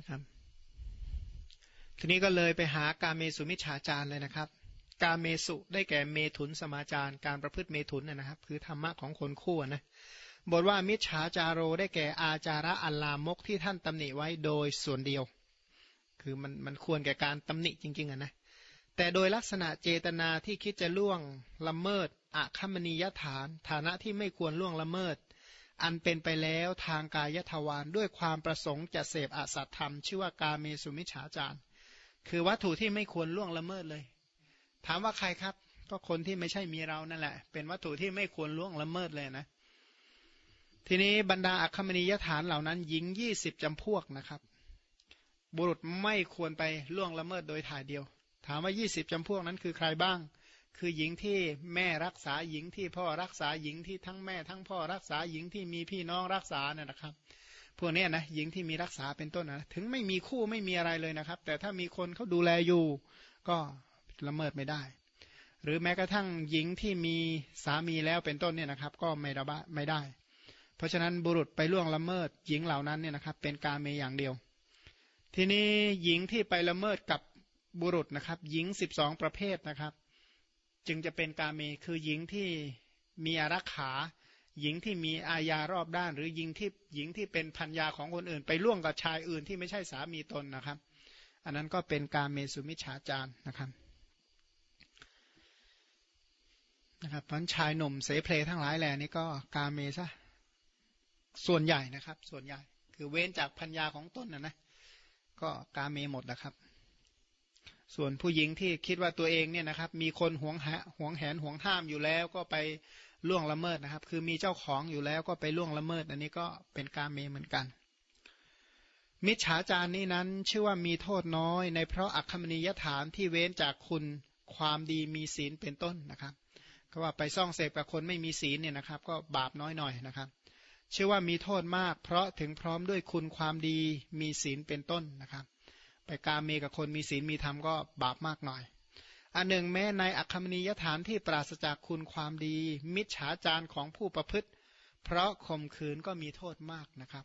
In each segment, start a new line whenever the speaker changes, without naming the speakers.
นะครับ ทีนี้ก็เลยไปหากาเมสุมิชฌาจารเลยนะครับ กาเมสุได้แก่เมถุนสมาจารการประพฤติเมถุนนะครับ คือธรรมะของคนคู่นะบทว่ามิจฉาจาโรได้แก่อาจาระอัลลามกที่ท่านตำหนิไว้โดยส่วนเดียว คือมันมันควรแก่การตำหนิจริงๆอะนะแต่โดยลักษณะเจตนาที่คิดจะล่วงละเมิดอะคมณียฐาน ฐานะที่ไม่ควรล่วงละเมิด อันเป็นไปแล้วทางกายทวารด้วยความประสงค์จะเสพอสัตธรรม ชื่อว่ากาเมสุมิฉาจารคือวัตถุที่ไม่ควรล่วงละเมิดเลย ถามว่าใครครับ ก็คนที่ไม่ใช่มีเรานั่นแหละ เป็นวัตถุที่ไม่ควรล่วงละเมิดเลยนะ ทีนี้บรรดาอัคมณียฐานเหล่านั้นหญิงยี่สิบจำพวกนะครับ บุรุษไม่ควรไปล่วงละเมิดโดยถ่ายเดียว ถามว่ายี่สิบจำพวกนั้นคือใครบ้าง คือหญิงที่แม่รักษาหญิงที่พ่อรักษาหญิงที่ทั้งแม่ทั้งพ่อรักษาหญิงที่มีพี่น้องรักษาเนี่ยนะครับ พวกนี้นะหญิงที่มีรักษาเป็นต้นนะถึงไม่มีคู่ไม่มีอะไรเลยนะครับ แต่ถ้ามีคนเขาดูแลอยู่ ก็ละเมิดไม่ได้ หรือแม้กระทั่งหญิงที่มีสามีแล้วเป็นต้นเนี่ยนะครับ ก็ไม่ระบะไม่ได้ เพราะฉะนั้นบุรุษไปล่วงละเมิดหญิงเหล่านั้นเนี่ยนะครับ เป็นการเมอย่างเดียว ทีนี้หญิงที่ไปละเมิดกับบุรุษนะครับ หญิงสิบสองประเภทนะครับ จึงจะเป็นกาเมคือหญิงที่มีอารักขา หญิงที่มีอาญารอบด้าน หรือหญิงที่หญิงที่เป็นพันยาของคนอื่น ไปล่วงกับชายอื่นที่ไม่ใช่สามีตนนะครับ อันนั้นก็เป็นกาเมสุมิชฌาจารนะครับนะครับพันชายหนุ่มเสเพลทั้งหลายแหล่นี่ก็กาเมซะส่วนใหญ่นะครับ ส่วนใหญ่ คือเว้นจากพันยาของตนนะนะก็กาเมหมดนะครับ ส่วนผู้หญิงที่คิดว่าตัวเองเนี่ยนะครับ มีคนหวงหหวงแหนหวงห้ามอยู่แล้วก็ไปล่วงละเมิดนะครับ คือมีเจ้าของอยู่แล้วก็ไปล่วงละเมิด อันนี้ก็เป็นการเมเหมือนกัน มิจฉาจารนี้นั้นชื่อว่ามีโทษน้อย ในเพราะอัคมณียฐานที่เว้นจากคุณความดีมีศีลเป็นต้นนะครับก็ว่าไปซ่องเสพกับคนไม่มีศีลเนี่ยนะครับ ก็บาปน้อยหน่อยนะครับ ชื่อว่ามีโทษมาก เพราะถึงพร้อมด้วยคุณความดีมีศีลเป็นต้นนะครับ ไปกาเมกับคนมีศีลมีธรรมก็บาปมากหน่อย อันหนึ่งแม้ในอัคมณียฐานที่ปราศจากคุณความดี มิจฉาจารของผู้ประพฤติ เพราะข่มขืนก็มีโทษมากนะครับ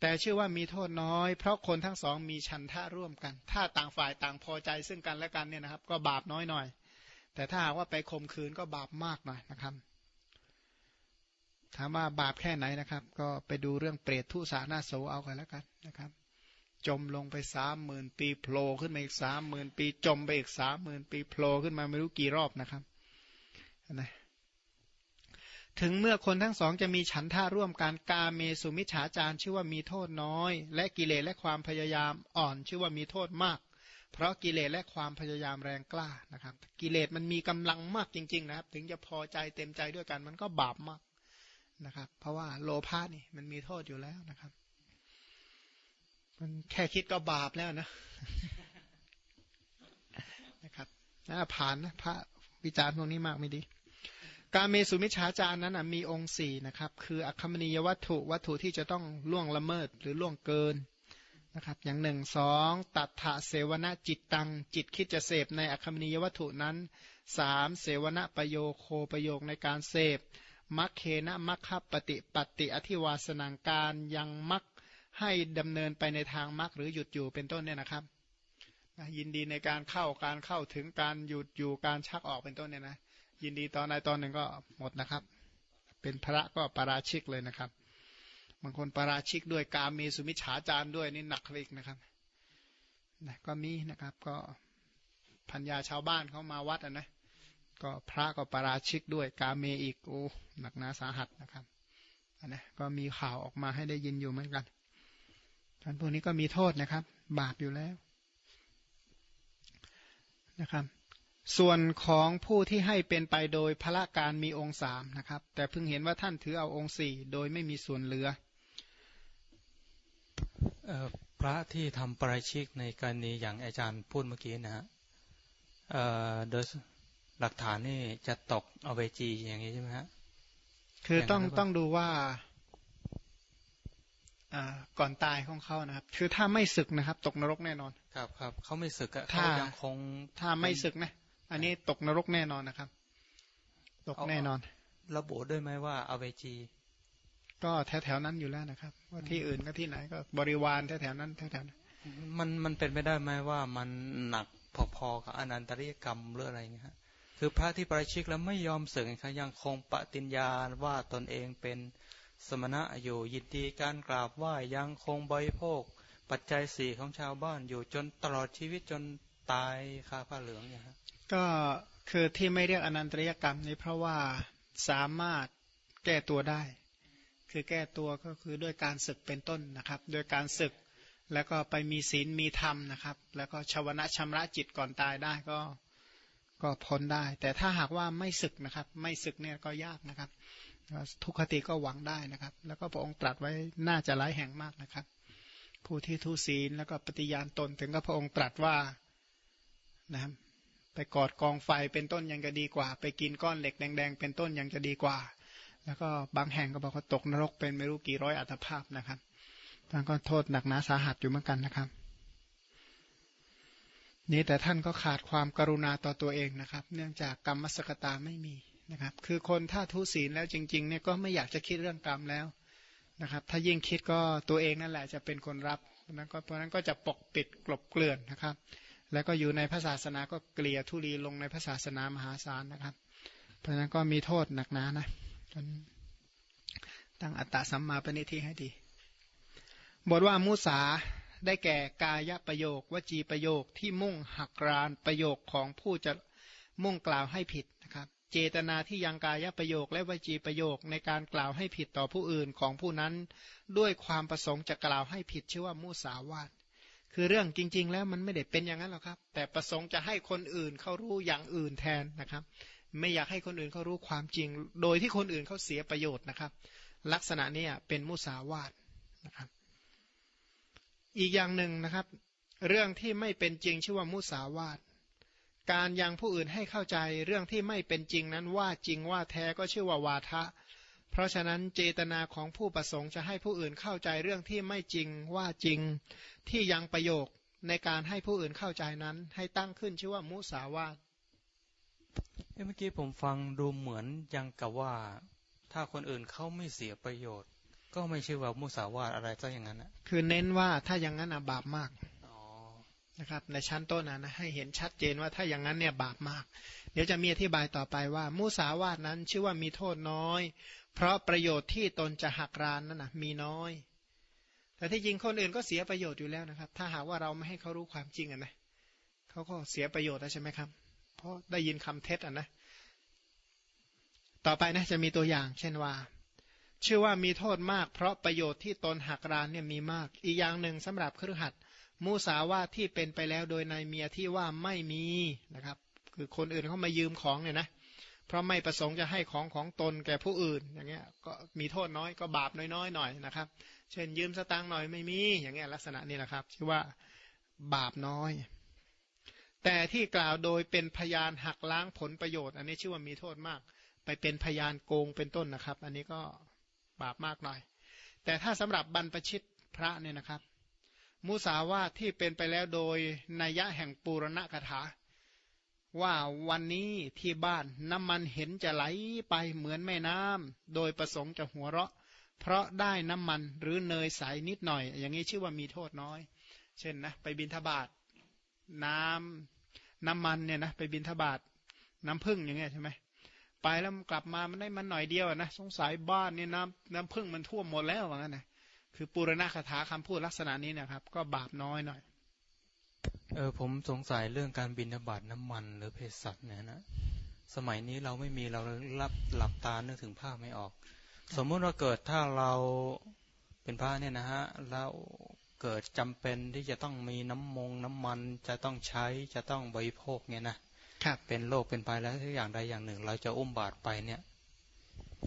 แต่ชื่อว่ามีโทษน้อย เพราะคนทั้งสองมีชันท่าร่วมกัน ถ้าต่างฝ่ายต่างพอใจซึ่งกันและกันเนี่ยนะครับ ก็บาปน้อยหน่อย แต่ถ้าหากว่าไปข่มขืนก็บาปมากหน่อยนะครับถามว่าบาปแค่ไหนนะครับ ก็ไปดูเรื่องเปรตทุสานาโสเอากันแล้วกันนะครับ จมลงไปสามหมื่นปีโผล่ขึ้นมาอีกสามหมื่นปี จมไปอีกสามหมื่นปีโผล่ขึ้นมาไม่รู้กี่รอบนะครับนะถึงเมื่อคนทั้งสองจะมีฉันท่าร่วมการกาเมสุมิฉาจารชื่อว่ามีโทษน้อย และกิเลสและความพยายามอ่อนชื่อว่ามีโทษมาก เพราะกิเลสและความพยายามแรงกล้านะครับ กิเลสมันมีกำลังมากจริง ๆ นะครับ ถึงจะพอใจเต็มใจด้วยกันมันก็บาปมากนะครับ เพราะว่าโลภะนี่มันมีโทษอยู่แล้วนะครับ มันแค่คิดก็บาปแล้วนะนะครับน่าผ่านนะพระวิจารณ์พวกนี้มากไม่ดีการเมสุมิชฌาจารนั้นมีองค์สี่นะครับ คืออัคมณียวัตถุวัตถุที่จะต้องล่วงละเมิดหรือล่วงเกินนะครับ อย่างหนึ่งสองตัดถะเสวนาจิตตัง จิตคิดจะเสพในอัคมณียวัตถุนั้นสามเสวนาประโยโคประโยคในการเสพมัคเคนะมัคคปฏิปฏิอธิวาสนังการยังมัค ให้ดำเนินไปในทางมรรคหรือหยุดอยู่เป็นต้นเนี่ยนะครับยินดีในการเข้าการเข้าถึงการหยุดอยู่การชักออกเป็นต้นเนี่ยนะยินดีตอนใดตอนหนึ่งก็หมดนะครับ เป็นพระก็ปาราชิกเลยนะครับบางคนปาราชิกด้วยกามีสุมิฉาจารด้วยนี่หนักเลยนะครับนะก็มีนะครับก็พัญญาชาวบ้านเขามาวัดอะนะก็พระก็ปาราชิกด้วยกาเมอีกโอ้หนักหนาสาหัสนะครับอันนะก็มีข่าวออกมาให้ได้ยินอยู่เหมือนกัน ท่านพวกนี้ก็มีโทษนะครับ บาปอยู่แล้วนะครับ ส่วนของผู้ที่ให้เป็นไปโดยพระการมีองค์สามนะครับ แต่เพิ่งเห็นว่าท่านถือเอาองค์สี่โดยไม่มีส่วนเหลือ
พระที่ทำปราชิกในกรณีอย่างอาจารย์พูดเมื่อกี้นะฮะโดยหลักฐานนี่จะตกเอาเวจีอย่างนี้ใช่ไหมฮะ
คือต้องต้องดูว่า ก่อนตายของเขานะครับ คือถ้าไม่ศึกนะครับ ตกนรกแน่นอน
ครับครับเขาไม่ศึกอะ
เขายังคงถ้าไม่ศึกนะ อันนี้ตกนรกแน่นอนนะครับ ตกแน่นอน
ระบุด้วยไหมว่าอเวจี
ก็แถวๆนั้นอยู่แล้วนะครับ ว่าที่อื่นก็ที่ไหนก็บริวารแถวๆนั้นแถวๆนั้น
มันมันเป็นไปได้ไหมว่ามันหนักพอๆกับอนันตริยกรรมหรืออะไรเงี้ยฮะคือพระที่ประชิกแล้วไม่ยอมสึกครับยังคงปฏิญญาว่าตนเองเป็น สมณะอยู่ยินดีการกราบไหว้ยังคงบริโภค ปัจจัยสี่ของชาวบ้านอยู่จนตลอดชีวิตจนตายคาผ้าเหลืองเนี่ย
ก็คือที่ไม่เรียกอนันตริยกรรมนี้เพราะว่าสามารถแก้ตัวได้ คือแก้ตัวก็คือด้วยการศึกเป็นต้นนะครับโดยการศึกแล้วก็ไปมีศีลมีธรรมนะครับ แล้วก็ชาวนะชำระจิตก่อนตายได้ก็ก็พ้นได้ แต่ถ้าหากว่าไม่ศึกนะครับ ไม่ศึกเนี่ยก็ยากนะครับ ทุกขติก็หวังได้นะครับ แล้วก็พระองค์ตรัสไว้น่าจะหลายแห่งมากนะครับ ผู้ที่ทุศีลแล้วก็ปฏิญาณตนถึงก็พระองค์ตรัสว่านะครับไปกอดกองไฟเป็นต้นยังจะดีกว่า ไปกินก้อนเหล็กแดง ๆ เป็นต้นยังจะดีกว่า แล้วก็บางแห่งก็บอกว่าตกนรกเป็นไม่รู้กี่ร้อยอัตภาพนะครับท่านก็โทษหนักหนาสาหัสอยู่เหมือนกันนะครับ นี่แต่ท่านก็ขาดความกรุณาต่อตัวเองนะครับ เนื่องจากกรรมสกตาไม่มี นะครับ คือคนถ้าทุศีลแล้วจริงๆเนี่ยก็ไม่อยากจะคิดเรื่องกรรมแล้วนะครับ ถ้ายิ่งคิดก็ตัวเองนั่นแหละจะเป็นคนรับนั้นก็เพราะนั้นก็จะปกปิดกลบเกลื่อนนะครับ แล้วก็อยู่ในพระศาสนาก็เกลียทุลีลงในพระศาสนามหาศาลนะครับ เพราะฉะนั้นก็มีโทษหนักหนานะตั้งอัตตาสัมมาปณิทิให้ดี บทว่ามุสาได้แก่กายประโยควจีประโยคที่มุ่งหักรานประโยคของผู้จะมุ่งกล่าวให้ผิด เจตนาที่ยังกายประโยคและวจีประโยคในการกล่าวให้ผิดต่อผู้อื่นของผู้นั้น ด้วยความประสงค์จะกล่าวให้ผิดชื่อว่ามุสาวาทคือเรื่องจริง ๆ แล้วมันไม่ได้เป็นอย่างนั้นหรอกครับ แต่ประสงค์จะให้คนอื่นเขารู้อย่างอื่นแทนนะครับ ไม่อยากให้คนอื่นเขารู้ความจริง โดยที่คนอื่นเขาเสียประโยชน์นะครับ ลักษณะนี้เป็นมุสาวาทนะครับ อีกอย่างหนึ่งนะครับ เรื่องที่ไม่เป็นจริงชื่อว่ามุสาวาท การยังผู้อื่นให้เข้าใจเรื่องที่ไม่เป็นจริงนั้นว่าจริงว่าแท้ก็ชื่อว่าวาทะ เพราะฉะนั้นเจตนาของผู้ประสงค์จะให้ผู้อื่นเข้าใจเรื่องที่ไม่จริงว่าจริง ที่ยังประโยคในการให้ผู้อื่นเข้าใจนั้น ให้ตั้งขึ้นชื่อว่ามุสาวาท
เมื่อกี้ผมฟังดูเหมือนยังกับว่า ถ้าคนอื่นเขาไม่เสียประโยชน์ ก็ไม่ชื่อว่ามุสาวาทอะไรซะอย่างนั้นนะ
คือเน้นว่าถ้าอย่างนั้นบาปมาก นะครับในชั้นต้นนะนะให้เห็นชัดเจนว่าถ้าอย่างนั้นเนี่ยบาปมาก เดี๋ยวจะมีอธิบายต่อไปว่า มุสาวาทนั้นชื่อว่ามีโทษน้อย เพราะประโยชน์ที่ตนจะหักรานนั่นนะมีน้อย แต่ที่จริงคนอื่นก็เสียประโยชน์อยู่แล้วนะครับ ถ้าหากว่าเราไม่ให้เขารู้ความจริงอะนะเขาก็เสียประโยชน์แล้วใช่ไหมครับ เพราะได้ยินคำเท็จอะนะต่อไปนะจะมีตัวอย่าง เช่นว่า ชื่อว่ามีโทษมาก เพราะประโยชน์ที่ตนหักรานเนี่ยมีมาก อีกอย่างหนึ่งสำหรับเครือขัด มูสาวาที่เป็นไปแล้วโดยในเมียที่ว่าไม่มีนะครับ คือคนอื่นเขามายืมของเนี่ยนะเพราะไม่ประสงค์จะให้ของของตนแก่ผู้อื่นอย่างเงี้ยก็มีโทษน้อยก็บาปน้อยๆหน่อยนะครับ เช่นยืมสตางค์หน่อยไม่มีอย่างเงี้ยลักษณะนี้แหละครับชื่อว่าบาปน้อย แต่ที่กล่าวโดยเป็นพยานหักล้างผลประโยชน์ อันนี้ชื่อว่ามีโทษมาก ไปเป็นพยานโกงเป็นต้นนะครับ อันนี้ก็บาปมากหน่อย แต่ถ้าสำหรับ บรรพชิตพระเนี่ยนะครับ มุสาวาทที่เป็นไปแล้วโดยนัยยะแห่งปูรณกถา ว่าวันนี้ที่บ้านน้ำมันเห็นจะไหลไปเหมือนแม่น้ำโดยประสงค์จะหัวเราะ เพราะได้น้ำมันหรือเนยใสนิดหน่อย อย่างนี้ชื่อว่ามีโทษน้อย เช่นนะไปบินทบาทน้ำน้ำมันเนี่ยนะไปบินทบาทน้ำพึ่งอย่างเงี้ยใช่ไหมไปแล้วกลับมามันได้มันหน่อยเดียวนะสงสัยบ้านเนี่ยน้ำน้ำพึ่งมันท่วมหมดแล้วว่างั้นนะ คือปุรณคาถาคำพูดลักษณะนี้นะครับ ก็บาปน้อยหน่อย
เออผมสงสัยเรื่องการบินบาตน้ำมันหรือเภสัชเนี่ยนะ สมัยนี้เราไม่มีเรารับหลับตาเนึกถึงภาพไม่ออก สมมุติว่าเกิดถ้าเราเป็นพระเนี่ยนะฮะแล้วเกิดจำเป็นที่จะต้องมีน้ำมงน้ำมันจะต้องใช้จะต้องบริโภคเนี่ยนะครับเป็นโรคเป็นภัยแล้วทุกอย่างใดอย่างหนึ่ง เราจะอุ้มบาตรไปเนี่ย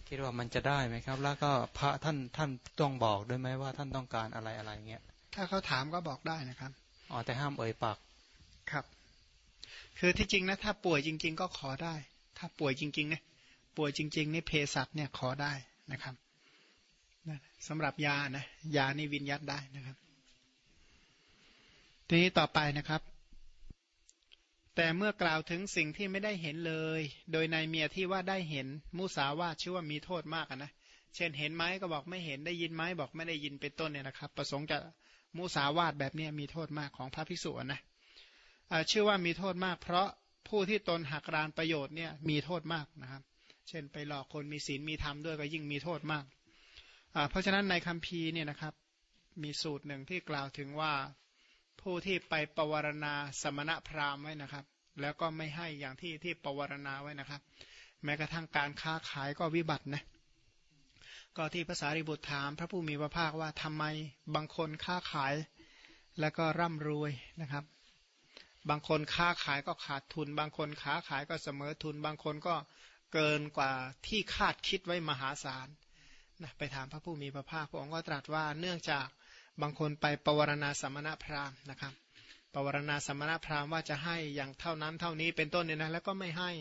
คิดว่ามันจะได้ไหมครับ แล้วก็พระท่านท่านต้องบอกด้วยไหมว่าท่านต้องการอะไรอะไรเงี้ย
ถ้าเขาถามก็บอกได้นะครับ
อ๋อแต่ห้ามเอ่ยปาก
ครับ คือที่จริงนะถ้าป่วยจริง ๆ ก็ขอได้ ถ้าป่วยจริงๆเนี่ยป่วยจริง ๆ นี่เภสัชเนี่ยขอได้นะครับสำหรับยานะยานี่วินยัดได้นะครับ ทีนี้ต่อไปนะครับ แต่เมื่อกล่าวถึงสิ่งที่ไม่ได้เห็นเลย โดยในเมียที่ว่าได้เห็น มุสาวาชื่อว่ามีโทษมากนะ เช่นเห็นไหมก็บอกไม่เห็นได้ยินไหมบอกไม่ได้ยินเป็นต้นเนี่ยนะครับ ประสงค์จะมุสาวาทแบบนี้มีโทษมากของพระภิกษุนะชื่อว่ามีโทษมาก เพราะผู้ที่ตนหักรานประโยชน์เนี่ยมีโทษมากนะครับ เช่นไปหลอกคนมีศีลมีธรรมด้วยก็ยิ่งมีโทษมาก เพราะฉะนั้นในคัมภีร์เนี่ยนะครับ มีสูตรหนึ่งที่กล่าวถึงว่า ผู้ที่ไปปวารณาสมณพราหมณ์ไว้นะครับ แล้วก็ไม่ให้อย่างที่ที่ปวารณาไว้นะครับ แม้กระทั่งการค้าขายก็วิบัตินะก็ที่ภาษาริบุตรถาม พระผู้มีพระภาคว่าทำไมบางคนค้าขายแล้วก็ร่ำรวยนะครับ บางคนค้าขายก็ขาดทุน บางคนค้าขายก็เสมอทุน บางคนก็เกินกว่าที่คาดคิดไว้มหาศาลนะไปถามพระผู้มีพระภาคพระองค์ก็ตรัสว่าเนื่องจาก บางคนไปปวารณาสมณพราหมณ์นะครับปวารณาสมณพราหมณ์ว่าจะให้อย่างเท่านั้นเท่านี้เป็นต้นเนี่ยนะแล้วก็ไม่ให้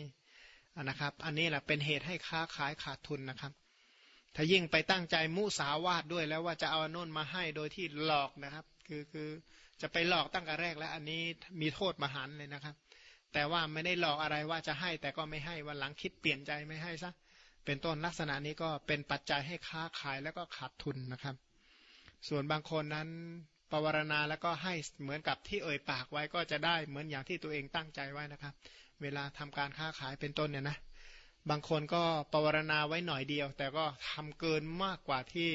นะครับ อันนี้แหละเป็นเหตุให้ค้าขายขาดทุนนะครับ ถ้ายิ่งไปตั้งใจมุสาวาทด้วยแล้วว่าจะเอาโน่นมาให้โดยที่หลอกนะครับ คือคือจะไปหลอกตั้งแต่แรกแล้วอันนี้มีโทษมหันเลยนะครับ แต่ว่าไม่ได้หลอกอะไรว่าจะให้แต่ก็ไม่ให้วันหลังคิดเปลี่ยนใจไม่ให้ซะเป็นต้นลักษณะนี้ก็เป็นปัจจัยให้ค้าขายแล้วก็ขาดทุนนะครับ ส่วนบางคนนั้นปวารณาแล้วก็ให้เหมือนกับที่เอ่ยปากไว้ก็จะได้เหมือนอย่างที่ตัวเองตั้งใจไว้นะครับ เวลาทำการค้าขายเป็นต้นเนี่ยนะบางคนก็ปวารณาไว้หน่อยเดียว แต่ก็ทำเกินมากกว่าที่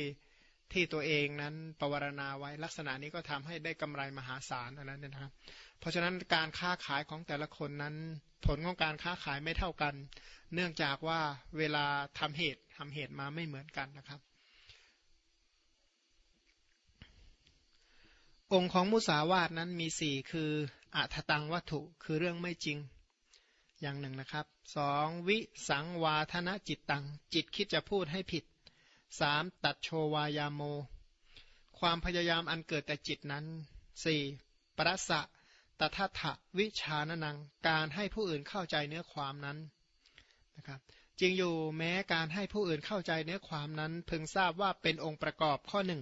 ที่ตัวเองนั้นปวารณาไว้ลักษณะนี้ก็ทำให้ได้กำไรมหาศาลอันนั้นนะครับ เพราะฉะนั้นการค้าขายของแต่ละคนนั้น ผลของการค้าขายไม่เท่ากัน เนื่องจากว่าเวลาทำเหตุทำเหตุมาไม่เหมือนกันนะครับ องค์ของมุสาวาทนั้นมีสี่คืออัตตังวัตถุคือเรื่องไม่จริงอย่างหนึ่งนะครับสองวิสังวาธนจิตตัง จิตคิดจะพูดให้ผิดสามตัดโชวายาโม ความพยายามอันเกิดแต่จิตนั้นสี่ปรสะตถาถะวิชานนัง การให้ผู้อื่นเข้าใจเนื้อความนั้นนะครับจริงอยู่แม้การให้ผู้อื่นเข้าใจเนื้อความนั้น พึงทราบว่าเป็นองค์ประกอบข้อหนึ่ง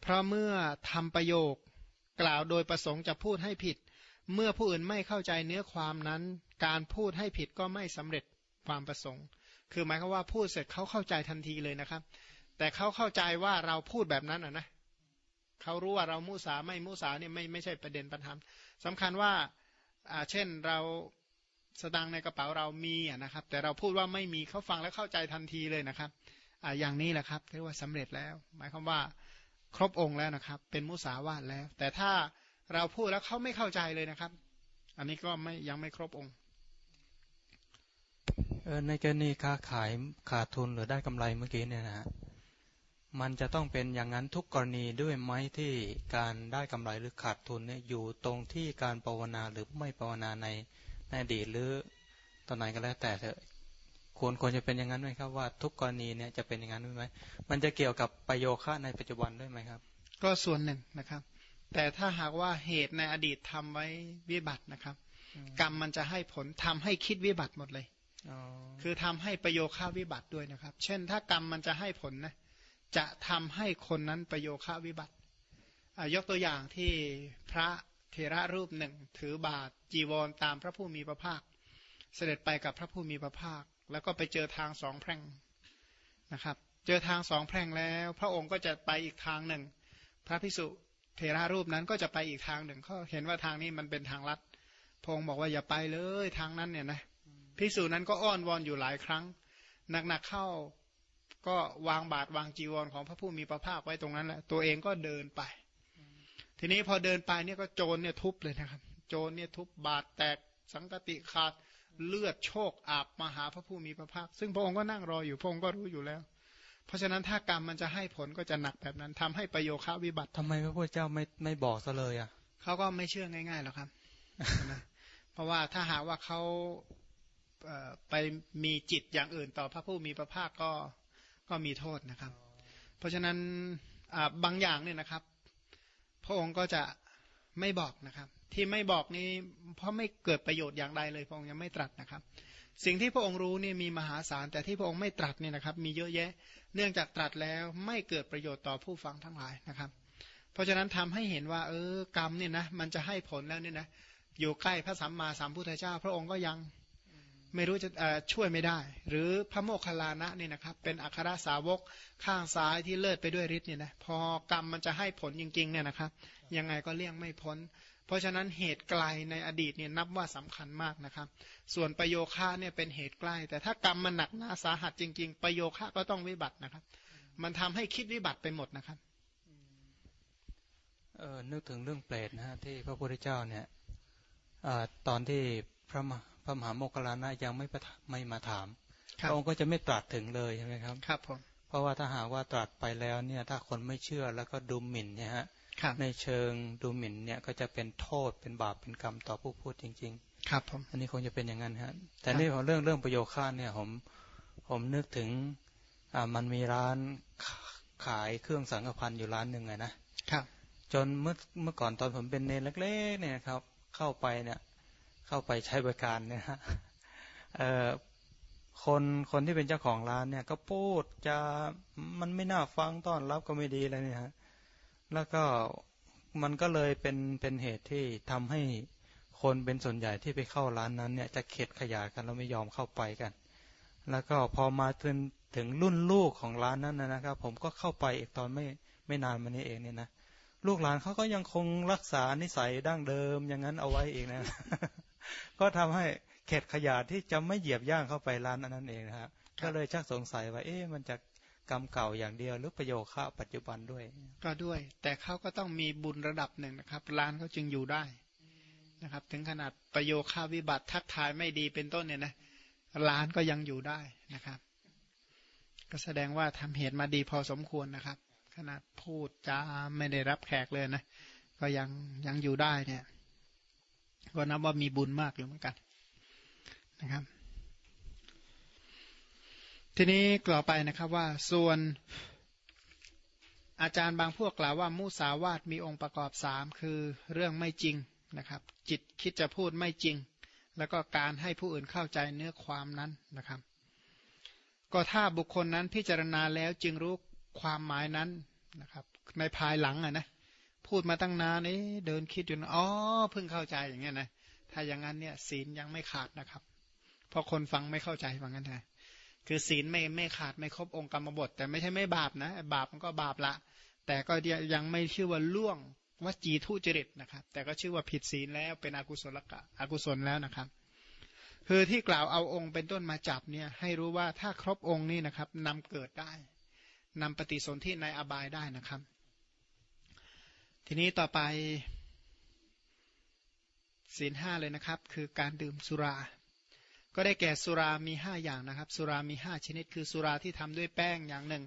เพราะเมื่อทำประโยคกล่าวโดยประสงค์จะพูดให้ผิด เมื่อผู้อื่นไม่เข้าใจเนื้อความนั้น การพูดให้ผิดก็ไม่สำเร็จความประสงค์ คือหมายความว่าพูดเสร็จเขาเข้าใจทันทีเลยนะครับ แต่เขาเข้าใจว่าเราพูดแบบนั้นอะนะเขารู้ว่าเรามุสาไม่มุสาเนี่ยไม่ไม่ใช่ประเด็นปัญหาสำคัญว่าอ่าเช่นเราสตังในกระเป๋าเรามีอะนะครับ แต่เราพูดว่าไม่มีเขาฟังแล้วเข้าใจทันทีเลยนะครับอ่าอย่างนี้แหละครับเรียกว่าสำเร็จแล้ว หมายความว่า ครบองค์แล้วนะครับ เป็นมุสาวาทแล้ว แต่ถ้าเราพูดแล้วเขาไม่เข้าใจเลยนะครับ อันนี้ก็ไม่ยังไม่ครบองค์
ในกรณีค้าขายขาดทุนหรือได้กำไรเมื่อกี้เนี่ยนะฮะมันจะต้องเป็นอย่างนั้นทุกกรณีด้วยไหมที่การได้กำไรหรือขาดทุนเนี่ยอยู่ตรงที่การภาวนาหรือไม่ภาวนาในในอดีตหรือตอนไหนก็แล้วแต่เถอะ ควรควรจะเป็นอย่างนั้นไหมครับว่าทุกกรณีเนี่ยจะเป็นอย่างนั้นไหมมันจะเกี่ยวกับประโยคะในปัจจุบันด้วยไหมครับ
ก็ส่วนหนึ่งนะครับ แต่ถ้าหากว่าเหตุในอดีตทำไว้วิบัตินะครับ กรรมมันจะให้ผลทำให้คิดวิบัติหมดเลยคือทำให้ประโยค่าวิบัติด้วยนะครับ เช่น ถ้ากรรมมันจะให้ผลนะ จะทำให้คนนั้นประโยค่าวิบัติยกตัวอย่างที่พระเทระรูปหนึ่ง ถือบาทจีวรตามพระผู้มีพระภาค เสด็จไปกับพระผู้มีพระภาค แล้วก็ไปเจอทางสองแพร่งนะครับ เจอทางสองแพร่งแล้ว พระองค์ก็จะไปอีกทางหนึ่ง พระพิสุเทระรูปนั้นก็จะไปอีกทางหนึ่งเขาเห็นว่าทางนี้มันเป็นทางลัดพระองค์บอกว่าอย่าไปเลยทางนั้นเนี่ยนะพิสุนั้นก็อ้อนวอนอยู่หลายครั้งหนักๆเข้าก็วางบาตรวางจีวรของพระผู้มีพระภาคไว้ตรงนั้นแหละตัวเองก็เดินไป ทีนี้พอเดินไปเนี่ยก็โจรเนี่ยทุบเลยนะครับ โจรเนี่ยทุบบาตรแตกสังกติขาด เลือดโชคอาบมาหาพระผู้มีพระภาค ซึ่งพระองค์ก็นั่งรออยู่พระองค์ก็รู้อยู่แล้ว เพราะฉะนั้นถ้ากรรมมันจะให้ผลก็จะหนักแบบนั้นทำให้ประโยคาวิบัติ
ทำไมพระพุทธเจ้าไม่ไม่บอกซะเลยอะ
เขาก็ไม่เชื่อง่ายๆหรอกครับเพราะว่าถ้าหาว่าเขาไปมีจิตอย่างอื่นต่อพระผู้มีพระภาคก็ก็มีโทษนะครับ เพราะฉะนั้นบางอย่างเนี่ยนะครับ พระองค์ก็จะไม่บอกนะครับ ที่ไม่บอกนี้เพราะไม่เกิดประโยชน์อย่างใดเลยพระองค์ยังไม่ตรัสนะครับ สิ่งที่พระองค์รู้นี่มีมหาศาลแต่ที่พระองค์ไม่ตรัสเนี่ยนะครับ มีเยอะแยะ เนื่องจากตรัสแล้วไม่เกิดประโยชน์ต่อผู้ฟังทั้งหลายนะครับ เพราะฉะนั้นทำให้เห็นว่าเออกรรมเนี่ยนะมันจะให้ผลแล้วเนี่ยนะอยู่ใกล้พระสัมมาสัมพุทธเจ้า พระองค์ก็ยังไม่รู้จะช่วยไม่ได้ หรือพระโมคคัลลานะนี่นะครับ เป็นอัครสาวกข้างซ้ายที่เลิศไปด้วยฤทธิ์เนี่ยนะพอกรรมมันจะให้ผลจริงๆเนี่ยนะครับ ยังไงก็เลี่ยงไม่พ้น เพราะฉะนั้นเหตุไกลในอดีตเนี่ยนับว่าสำคัญมากนะครับ ส่วนประโยคะเนี่ยเป็นเหตุใกล้ แต่ถ้ากรรมมันหนักหนาสาหัสจริง ๆ ประโยคะก็ต้องวิบัตินะครับ มันทำให้คิดวิบัติไปหมดนะครับ
เออนึกถึงเรื่องเปรตนะฮะที่พระพุทธเจ้าเนี่ยอตอนที่พระมพระมหาโมคคลานะยังไม่ไม่มาถามพระองค์ก็จะไม่ตรัสถึงเลยใช่ไหมครับ
ครับผม
เพราะว่าถ้าหากว่าตรัสไปแล้วเนี่ย ถ้าคนไม่เชื่อแล้วก็ดูหมิ่นเนี่ยฮะ ในเชิงดูหมิ่นเนี่ยก็จะเป็นโทษเป็นบาปเป็นกรรมต่อผู้พูดจริง
ๆ ครับผม
อันนี้คงจะเป็นอย่างนั้นฮะแต่นี่ของเรื่องเรื่องประโยชน์ค่าเนี่ยผมผมนึกถึงอ่ามันมีร้านขายเครื่องสังฆพันธ์อยู่ร้านหนึ่งไงนะครับ จนเมื่อเมื่อก่อนตอนผมเป็นเนรเล็กๆเนี่ยครับ เข้าไปเนี่ย เข้าไปใช้บริการเนี่ยฮะเอ่อคนคนที่เป็นเจ้าของร้านเนี่ย ก็พูดจะมันไม่น่าฟังต้อนรับก็ไม่ดีเลยเนี่ยฮะ แล้วก็มันก็เลยเป็นเป็นเหตุที่ทำให้คนเป็นส่วนใหญ่ที่ไปเข้าร้านนั้นเนี่ยจะเข็ดขยากันแล้วไม่ยอมเข้าไปกัน แล้วก็พอมาถึงถึงรุ่นลูกของร้านนั้นนะครับ ผมก็เข้าไปอีกตอนไม่ไม่นานมานี้เองเนี่ยนะลูกหลานเขาก็ยังคงรักษานิสัยดั้งเดิมอย่างนั้นเอาไว้เองนะ ก็ทำให้เข็ดขยาที่จะไม่เหยียบย่างเข้าไปร้านนั้นเองนะครับก็เลยชักสงสัยว่า เอ๊ะมันจะ กรรมเก่าอย่างเดียวหรือประโยชน์ข้าปัจจุบันด้วย
ก็ด้วย แต่เขาก็ต้องมีบุญระดับหนึ่งนะครับร้านเขาจึงอยู่ได้นะครับ ถึงขนาดประโยชน์ข้าวิบัติทักทายไม่ดีเป็นต้นเนี่ยนะร้านก็ยังอยู่ได้นะครับ ก็แสดงว่าทำเหตุมาดีพอสมควรนะครับ ขนาดพูดจาไม่ได้รับแขกเลยนะ ก็ยังยังอยู่ได้เนี่ย ก็นับว่ามีบุญมากอยู่เหมือนกันนะครับ ทีนี้กล่าวไปนะครับว่าส่วนอาจารย์บางพวกกล่าวว่ามุสาวาทมีองค์ประกอบสามคือเรื่องไม่จริงนะครับ จิตคิดจะพูดไม่จริง แล้วก็การให้ผู้อื่นเข้าใจเนื้อความนั้นนะครับ ก็ถ้าบุคคลนั้นพิจารณาแล้วจึงรู้ความหมายนั้นนะครับ ในภายหลังอะนะพูดมาตั้งนานนี้เดินคิดอยู่อ๋อเพิ่งเข้าใจอย่างเงี้ยนะถ้าอย่างนั้นเนี่ยศีลยังไม่ขาดนะครับ เพราะคนฟังไม่เข้าใจว่างั้นนะ คือศีลไม่ไม่ขาดไม่ครบองค์กรรมบท แต่ไม่ใช่ไม่บาปนะ บาปมันก็บาปละ แต่ก็ยังไม่ชื่อว่าล่วงวจีทุจริตนะครับ แต่ก็ชื่อว่าผิดศีลแล้วเป็นอกุศลกะอกุศลแล้วนะครับ คือที่กล่าวเอาองค์เป็นต้นมาจับเนี่ยให้รู้ว่าถ้าครบองค์นี้นะครับนำเกิดได้นำปฏิสนธิในอบายได้นะครับ ทีนี้ต่อไปศีลห้าเลยนะครับ คือการดื่มสุรา ก็ได้แก่สุรามีห้าอย่างนะครับ สุรามีห้าชนิด คือสุราที่ทำด้วยแป้งอย่างหนึ่ง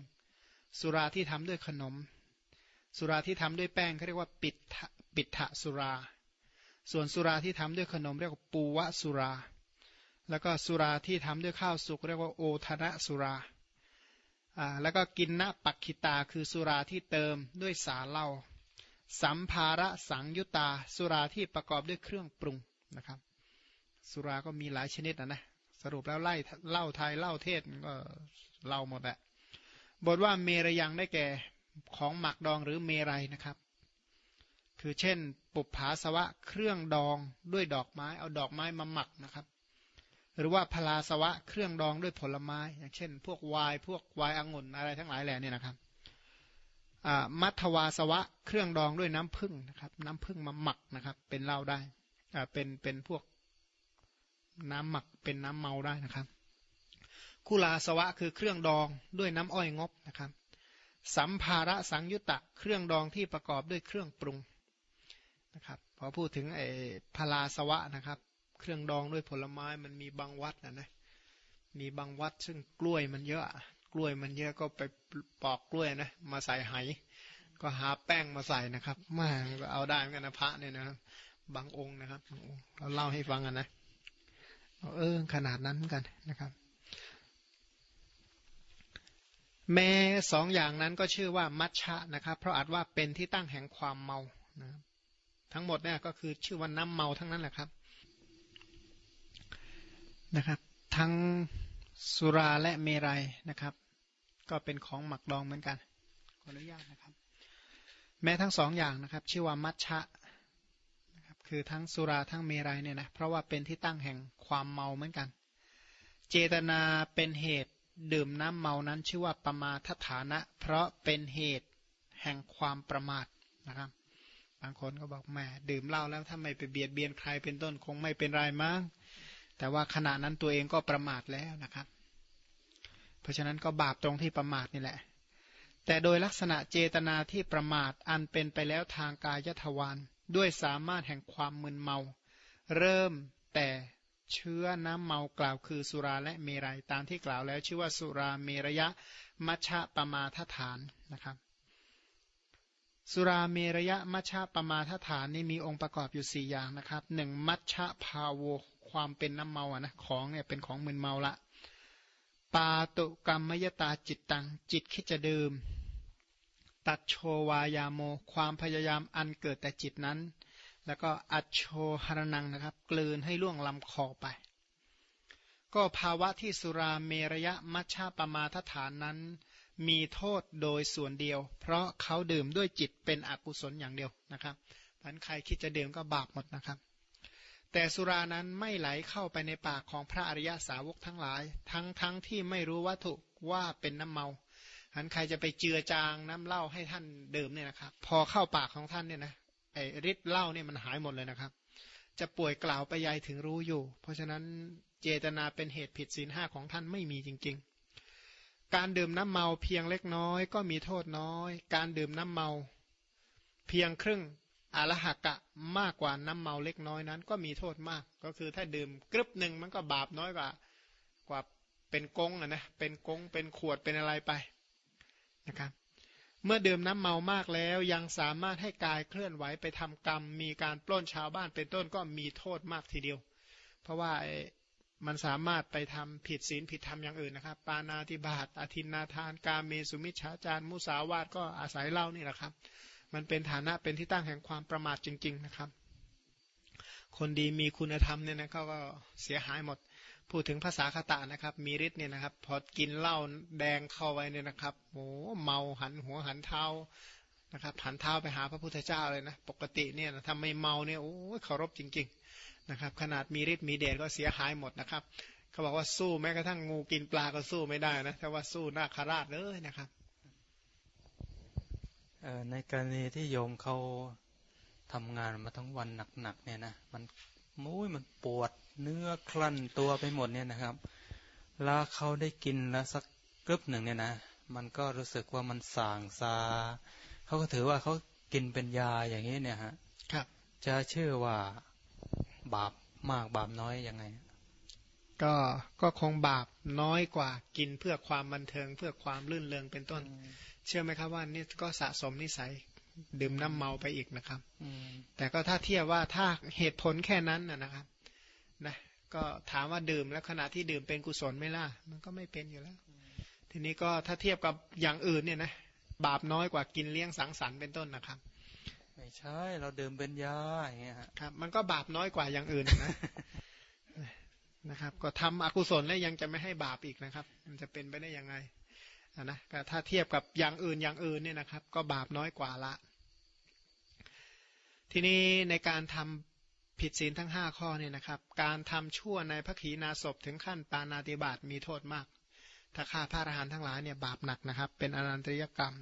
สุราที่ทำด้วยขนม สุราที่ทำด้วยแป้งเขาเรียกว่าปิดปิดทะสุรา ส่วนสุราที่ทำด้วยขนม เรียกว่าปูวะสุรา แล้วก็สุราที่ทำด้วยข้าวสุกเรียกว่าโอทนะสุราแล้วก็กินนะปักขิตาคือสุราที่เติมด้วยสาเหล้าสัมภาระสังยุตา สุราที่ประกอบด้วยเครื่องปรุงนะครับ สุราก็มีหลายชนิดนะนะสรุปแล้วไล่เล่าไทยเล่าเทศก็เล่าหมดแหละบทว่าเมรยังได้แก่ของหมักดองหรือเมรัยนะครับ คือเช่น ปุบผาสวะเครื่องดองด้วยดอกไม้ เอาดอกไม้มาหมักนะครับ หรือว่าพลาสวะเครื่องดองด้วยผลไม้ อย่างเช่น พวกวายพวกวายองุ่นอะไรทั้งหลายแหล่นี่นะครับมัทวาสวะเครื่องดองด้วยน้ำผึ้งนะครับ น้ำผึ้งมาหมักนะครับ เป็นเหล้าได้เป็นเป็นพวก น้ำหมักเป็นน้ำเมาได้นะครับคุลาสวะคือเครื่องดองด้วยน้ำอ้อยงบนะครับ สัมภาระสังยุตตะเครื่องดองที่ประกอบด้วยเครื่องปรุงนะครับพอพูดถึงไอ้พลาสวะนะครับ เครื่องดองด้วยผลไม้มันมีบางวัดนะนะมีบางวัดซึ่งกล้วยมันเยอะ กล้วยมันเยอะก็ไปปอกกล้วยนะมาใส่ไหก็หาแป้งมาใส่นะครับมาก็เอาได้เหมือนกันนะพระเนี่ยนะบบางองค์นะครับเราเล่าให้ฟังกันนะ เออ ขนาดนั้นกันนะครับ แม้สองอย่างนั้นก็ชื่อว่ามัชชะนะครับ เพราะอาจว่าเป็นที่ตั้งแห่งความเมานะทั้งหมดเนี่ยก็คือชื่อว่าน้ำเมาทั้งนั้นแหละครับนะครับ ทั้งสุราและเมรัยนะครับ ก็เป็นของหมักดองเหมือนกันขออนุญาตนะครับ แม้ทั้งสองอย่างนะครับ ชื่อว่ามัชชะนะ คือทั้งสุราทั้งเมรัยเนี่ยนะเพราะว่าเป็นที่ตั้งแห่งความเมาเหมือนกัน เจตนาเป็นเหตุดื่มน้ำเมานั้นชื่อว่าประมาทฐานะ เพราะเป็นเหตุแห่งความประมาทนะครับ บางคนก็บอกแม่ดื่มเหล้าแล้วถ้าไม่ไปเบียดเบียนใครเป็นต้นคงไม่เป็นไรมั้งแต่ว่าขณะนั้นตัวเองก็ประมาทแล้วนะครับ เพราะฉะนั้นก็บาปตรงที่ประมาทนี่แหละ แต่โดยลักษณะเจตนาที่ประมาทอันเป็นไปแล้วทางกายทวาร ด้วยสามารถแห่งความมึนเมา เริ่มแต่เชื้อน้ำเมากล่าวคือสุราและเมรัยตามที่กล่าวแล้ว ชื่อว่าสุราเมรยะมัชะปมาทฐานนะครับ สุราเมรยะมัชะปมาทฐานนี่มีองค์ประกอบอยู่สี่อย่างนะครับหนึ่งมัชะพาโวความเป็นน้ำเมาอะนะของเนี่ยเป็นของมึนเมาละ ปาตุกรรมยตาจิตตังจิตคิดจะดื่ม ตัดโชวายาโม ความพยายามอันเกิดแต่จิตนั้น แล้วก็อัดโชหรนังนะครับ กลืนให้ล่วงลำคอไป ก็ภาวะที่สุราเมรยะมัชฌาปมาทฐานนั้น มีโทษโดยส่วนเดียว เพราะเขาดื่มด้วยจิตเป็นอกุศลอย่างเดียวนะครับพันใครคิดจะดื่มก็บาปหมดนะครับ แต่สุรานั้นไม่ไหลเข้าไปในปากของพระอริยสาวกทั้งหลาย ทั้งทั้งที่ไม่รู้วัตถุว่าเป็นน้ำเมา หันใครจะไปเจือจางน้ำเหล้าให้ท่านดื่มเนี่ยนะครับ พอเข้าปากของท่านเนี่ยนะไอ้ฤทธิ์เหล้าเนี่ยมันหายหมดเลยนะครับ จะป่วยกล่าวไปยายถึงรู้อยู่ เพราะฉะนั้นเจตนาเป็นเหตุผิดศีลห้าของท่านไม่มีจริง ๆ การดื่มน้ำเมาเพียงเล็กน้อย ก็มีโทษน้อย การดื่มน้ำเมา เพียงครึ่งอรหักะมากกว่าน้ำเมาเล็กน้อยนั้น ก็มีโทษมาก ก็คือถ้าดื่มกรึบหนึ่งมันก็บาปน้อยกว่ากว่าเป็นกงอะนะเป็นกงเป็นขวดเป็นอะไรไป นะครับ เมื่อดื่มน้ำเมามากแล้วยังสามารถให้กายเคลื่อนไหวไปทำกรรม มีการปล้นชาวบ้านเป็นต้นก็มีโทษมากทีเดียว เพราะว่ามันสามารถไปทำผิดศีลผิดธรรมอย่างอื่นนะครับ ปานาติบาตอธินนาทาน กาเมสุมิชฌาจารมุสาวาตก็อาศัยเล่านี่แหละครับ มันเป็นฐานะเป็นที่ตั้งแห่งความประมาทจริง ๆนะครับ คนดีมีคุณธรรมเนี่ยนะเขาก็เสียหายหมด พูดถึงภาษาคตะนะครับ มีฤทธิ์เนี่ยนะครับ พอกินเหล้าแดงเข้าไว้เนี่ยนะครับโอ้เมาหันหัวหันเท้านะครับหันเท้าไปหาพระพุทธเจ้าเลยนะปกติเนี่ยทำไม่เมาเนี่ยโอ้เคารพจริง ๆนะครับ ขนาดมีฤทธิ์มีเดชก็เสียหายหมดนะครับ เขาบอกว่าสู้แม้กระทั่งงูกินปลาก็สู้ไม่ได้นะแต่ว่าสู้นาคราชเลยนะครับ
ในกรณีที่โยมเขาทำงานมาทั้งวันหนักๆเนี่ยนะมัน มุ้ยมันปวดเนื้อคลั่นตัวไปหมดเนี่ยนะครับแล้วเขาได้กินแล้วสักกรึบหนึ่งเนี่ยนะ มันก็รู้สึกว่ามันสางซาเขาก็ถือว่าเขากินเป็นยาอย่างนี้เนี่ยฮะ
ครับ
จะเชื่อว่าบาปมากบาปน้อยยังไง
ก็ก็คงบาปน้อยกว่ากินเพื่อความบันเทิงเพื่อความลื่นเลงเป็นต้น เชื่อไหมครับว่านี่ก็สะสมนิสัย ดื่มน้ำเมาไปอีกนะครับแต่ก็ถ้าเทียบว่าถ้าเหตุผลแค่นั้นนะครับนะก็ถามว่าดื่มแล้วขณะที่ดื่มเป็นกุศลไม่ล่ะ มันก็ไม่เป็นอยู่แล้ว ทีนี้ก็ถ้าเทียบกับอย่างอื่นเนี่ยนะบาปน้อยกว่ากินเลี้ยงสังสรรค์เป็นต้นนะครับ
ไม่ใช่ เราดื่มเป็นยาอย่างเงี้ย
ครับ มันก็บาปน้อยกว่าอย่างอื่นนะนะครับ ก็ทำอกุศลแล้วยังจะไม่ให้บาปอีกนะครับ มันจะเป็นไปได้ยังไง นะถ้าเทียบกับอย่างอื่นอย่างอื่นเนี่ยนะครับ ก็บาปน้อยกว่าละ ทีนี้ในการทำผิดศีลทั้งห้าข้อเนี่ยนะครับ การทำชั่วในพระขีณาสพถึงขั้นปานาติบาตมีโทษมาก ถ้าฆ่าพระอรหันต์ทั้งหลายเนี่ยบาปหนักนะครับ เป็นอนันตริยกรรม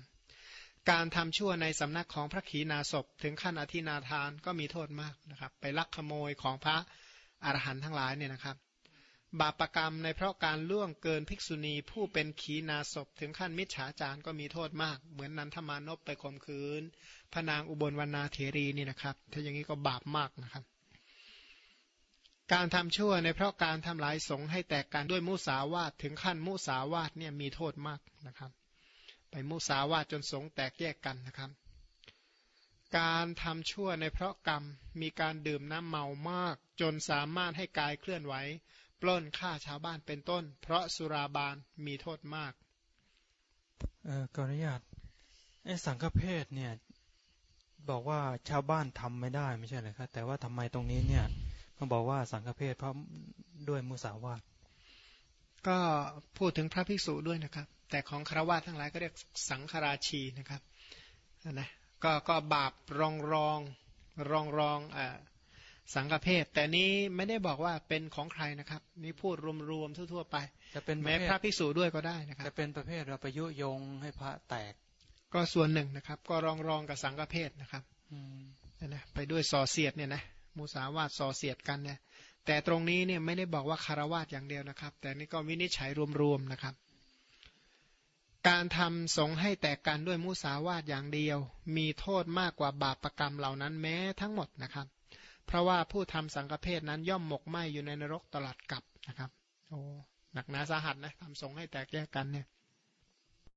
การทำชั่วในสำนักของพระขีณาสพถึงขั้นอธินาทานก็มีโทษมากนะครับ ไปลักขโมยของพระอรหันต์ทั้งหลายเนี่ยนะครับ บาปกรรมในเพราะการล่วงเกินภิกษุณีผู้เป็นขีนาศพถึงขั้นมิจฉาจารก็มีโทษมาก เหมือนนันทมานพไปข่มขืนพนางอุบลวรรณาเทรีนี่นะครับ ถ้าอย่างนี้ก็บาปมากนะครับ การทำชั่วในเพราะการทำลายสงให้แตกกันด้วยมุสาวาทถึงขั้นมุสาวาทเนี่ยมีโทษมากนะครับ ไปมุสาวาทจนสงแตกแยกกันนะครับ การทำชั่วในเพราะกรรมมีการดื่มน้ำเมามาก จนสามารถให้กายเคลื่อนไหว ปล้นฆ่าชาวบ้านเป็นต้น เพราะสุราบานมีโทษมาก
เออกอนุญาตไอ้สังฆเพศเนี่ยบอกว่าชาวบ้านทำไม่ได้ไม่ใช่เลยครับแต่ว่าทำไมตรงนี้เนี่ยเขาบอกว่าสังฆเพศเพราะด้วยมุสาวาท
ก็พูดถึงพระภิกษุด้วยนะครับ แต่ของคราวาทั้งหลายก็เรียกสังฆราชีนะครับนะก็ก็บาปรองรองรองรองอ่า สังฆเพศแต่นี้ไม่ได้บอกว่าเป็นของใครนะครับ นี่พูดรวมๆทั่วๆไป
จะเป็นป
แม้
ระเภ
พระ
ท
ภิกษุด้วยก็ได้นะครับ
จะเป็นประเภทเราไปยุยงให้พระแตก
ก็ส่วนหนึ่งนะครับ ก็รองรองๆกับสังฆเพศนะครับ
อืม
นะไปด้วยส่อเสียดเนี่ยนะมุสาวาทส่อเสียดกันเนี่ยแต่ตรงนี้เนี่ยไม่ได้บอกว่าคารวาสอย่างเดียวนะครับ แต่นี่ก็วินิจฉัยรวมๆนะครับ การทำสงฆ์ให้แตกกันด้วยมุสาวาทอย่างเดียว มีโทษมากกว่าบาปประกรรมเหล่านั้นแม้ทั้งหมดนะครับ เพราะว่าผู้ทำสังฆเพศนั้นย่อมหมกไหมอยู่ในนรกตลอดกับนะครับ โอ้หนักหนาสาหัสนะทำสงให้แตกแยกกันเนี่ย